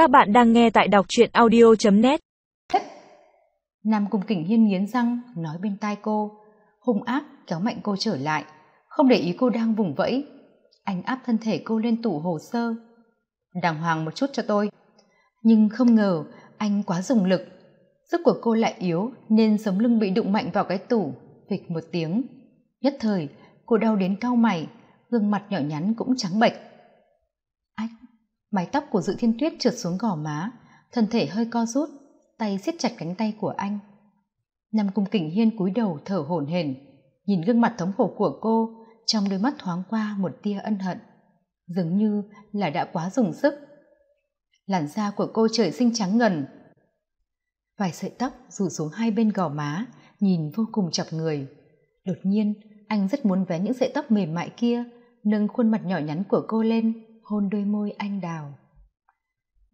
Các bạn đang nghe tại đọc truyện audio.net Nam Cung Kỳnh Hiên nghiến răng nói bên tai cô, hung ác kéo mạnh cô trở lại, không để ý cô đang vùng vẫy. Anh áp thân thể cô lên tủ hồ sơ. Đàng hoàng một chút cho tôi. Nhưng không ngờ anh quá dùng lực. Sức của cô lại yếu nên sống lưng bị đụng mạnh vào cái tủ, phịch một tiếng. Nhất thời, cô đau đến cau mày, gương mặt nhỏ nhắn cũng trắng bệch. anh mái tóc của dự thiên tuyết trượt xuống gò má, thân thể hơi co rút, tay siết chặt cánh tay của anh. Nam Cung Kình Hiên cúi đầu thở hổn hển, nhìn gương mặt thống khổ của cô, trong đôi mắt thoáng qua một tia ân hận, dường như là đã quá dùng sức. Làn da của cô trời sinh trắng ngần, vài sợi tóc rủ xuống hai bên gò má, nhìn vô cùng chọc người. Đột nhiên, anh rất muốn vé những sợi tóc mềm mại kia, nâng khuôn mặt nhỏ nhắn của cô lên, hôn đôi môi anh đào.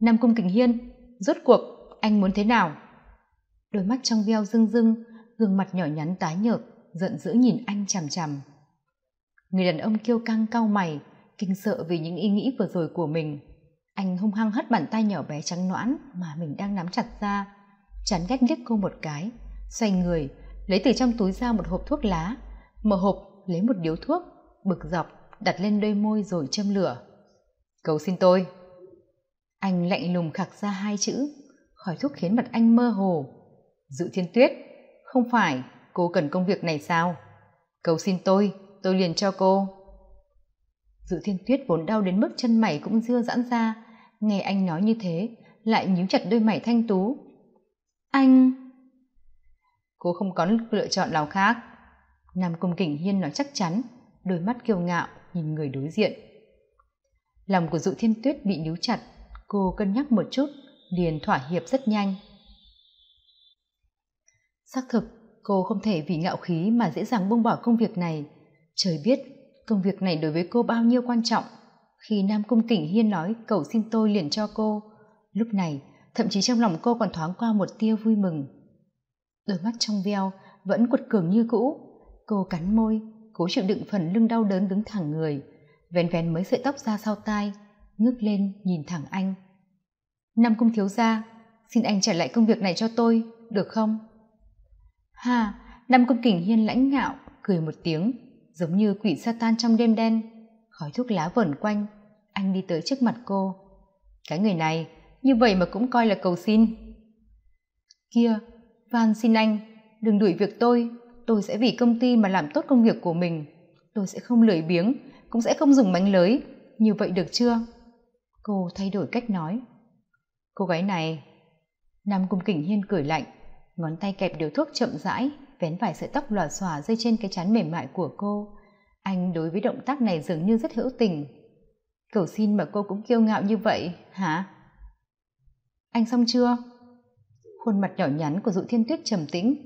Nam Cung Kình Hiên, rốt cuộc, anh muốn thế nào? Đôi mắt trong veo rưng rưng, gương mặt nhỏ nhắn tái nhợt, giận dữ nhìn anh chằm chằm. Người đàn ông kiêu căng cau mày, kinh sợ vì những ý nghĩ vừa rồi của mình. Anh hung hăng hất bàn tay nhỏ bé trắng noãn mà mình đang nắm chặt ra, chán ghét liếc cô một cái, xoay người, lấy từ trong túi ra một hộp thuốc lá, mở hộp lấy một điếu thuốc, bực dọc, đặt lên đôi môi rồi châm lửa. Cầu xin tôi. Anh lạnh lùng khạc ra hai chữ, khói thuốc khiến mặt anh mơ hồ. Dự thiên tuyết, không phải cô cần công việc này sao? Cầu xin tôi, tôi liền cho cô. Dự thiên tuyết vốn đau đến mức chân mày cũng dưa giãn ra, nghe anh nói như thế, lại nhíu chặt đôi mày thanh tú. Anh... Cô không có lựa chọn nào khác. Nam Cung kỉnh Hiên nói chắc chắn, đôi mắt kiêu ngạo nhìn người đối diện. Lòng của dụ thiên tuyết bị níu chặt, cô cân nhắc một chút, liền thỏa hiệp rất nhanh. Xác thực, cô không thể vì ngạo khí mà dễ dàng buông bỏ công việc này. Trời biết, công việc này đối với cô bao nhiêu quan trọng. Khi Nam Cung Kình Hiên nói cầu xin tôi liền cho cô, lúc này thậm chí trong lòng cô còn thoáng qua một tia vui mừng. Đôi mắt trong veo vẫn quật cường như cũ, cô cắn môi, cố chịu đựng phần lưng đau đớn đứng thẳng người, vén vén mấy sợi tóc ra sau tai, ngước lên nhìn thẳng anh. năm Cung thiếu gia, xin anh trả lại công việc này cho tôi, được không? Hà, năm Cung Kình Hiên lãnh ngạo, cười một tiếng, giống như quỷ sa tan trong đêm đen, khói thuốc lá vẩn quanh, anh đi tới trước mặt cô. Cái người này, như vậy mà cũng coi là cầu xin. Kia, van xin anh, đừng đuổi việc tôi, tôi sẽ vì công ty mà làm tốt công việc của mình. Tôi sẽ không lười biếng, cũng sẽ không dùng bánh lưới, như vậy được chưa? Cô thay đổi cách nói. Cô gái này, Nam Cung Kình Hiên cười lạnh, ngón tay kẹp điều thuốc chậm rãi, vén vài sợi tóc lòa xòa dây trên cái chán mềm mại của cô. Anh đối với động tác này dường như rất hữu tình. Cầu xin mà cô cũng kiêu ngạo như vậy, hả? Anh xong chưa? Khuôn mặt nhỏ nhắn của dụ thiên tuyết trầm tĩnh,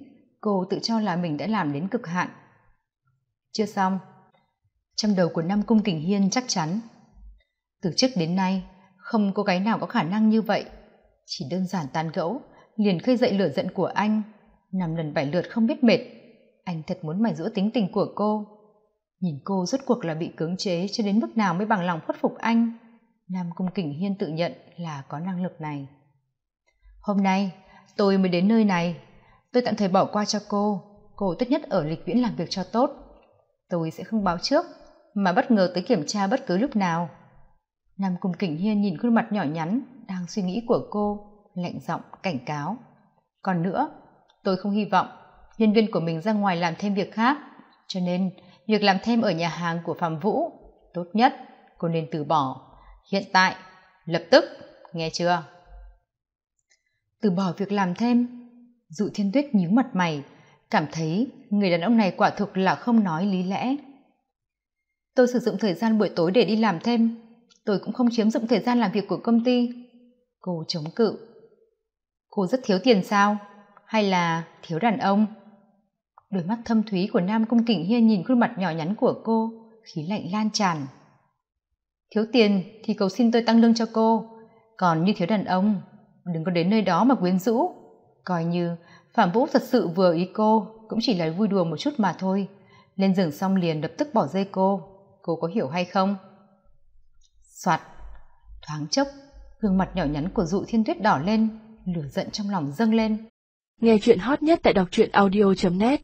cô tự cho là mình đã làm đến cực hạn. Chưa xong. Trong đầu của Nam Cung Kình Hiên chắc chắn. Từ trước đến nay, không có gái nào có khả năng như vậy. Chỉ đơn giản tán gẫu, liền khơi dậy lửa giận của anh. Năm lần bảy lượt không biết mệt. Anh thật muốn mài giũa tính tình của cô. Nhìn cô rốt cuộc là bị cưỡng chế cho đến mức nào mới bằng lòng khuất phục anh. Nam Cung Kình Hiên tự nhận là có năng lực này. Hôm nay, tôi mới đến nơi này. Tôi tạm thời bỏ qua cho cô. Cô tốt nhất ở lịch viễn làm việc cho tốt. Tôi sẽ không báo trước, mà bất ngờ tới kiểm tra bất cứ lúc nào. Nam Cung Kình Hiên nhìn khuôn mặt nhỏ nhắn đang suy nghĩ của cô, lạnh giọng cảnh cáo. Còn nữa, tôi không hy vọng nhân viên của mình ra ngoài làm thêm việc khác, cho nên việc làm thêm ở nhà hàng của Phạm Vũ, tốt nhất cô nên từ bỏ. Hiện tại, lập tức, nghe chưa? Từ bỏ việc làm thêm, dụ thiên tuyết nhíu mặt mày, cảm thấy người đàn ông này quả thực là không nói lý lẽ. Tôi sử dụng thời gian buổi tối để đi làm thêm, tôi cũng không chiếm dụng thời gian làm việc của công ty. Cô chống cự. Cô rất thiếu tiền sao? Hay là thiếu đàn ông? Đôi mắt thâm thúy của Nam Cung kỉnh Hiên nhìn khuôn mặt nhỏ nhắn của cô, khí lạnh lan tràn. Thiếu tiền thì cầu xin tôi tăng lương cho cô, còn như thiếu đàn ông, đừng có đến nơi đó mà quyến rũ. Coi như Phạm Vũ thật sự vừa ý cô, cũng chỉ là vui đùa một chút mà thôi. Lên giường xong liền lập tức bỏ dây cô, cô có hiểu hay không? Soạt, thoáng chốc, gương mặt nhỏ nhắn của dụ thiên tuyết đỏ lên lửa giận trong lòng dâng lên. Nghe chuyện hot nhất tại đọc truyện audio net.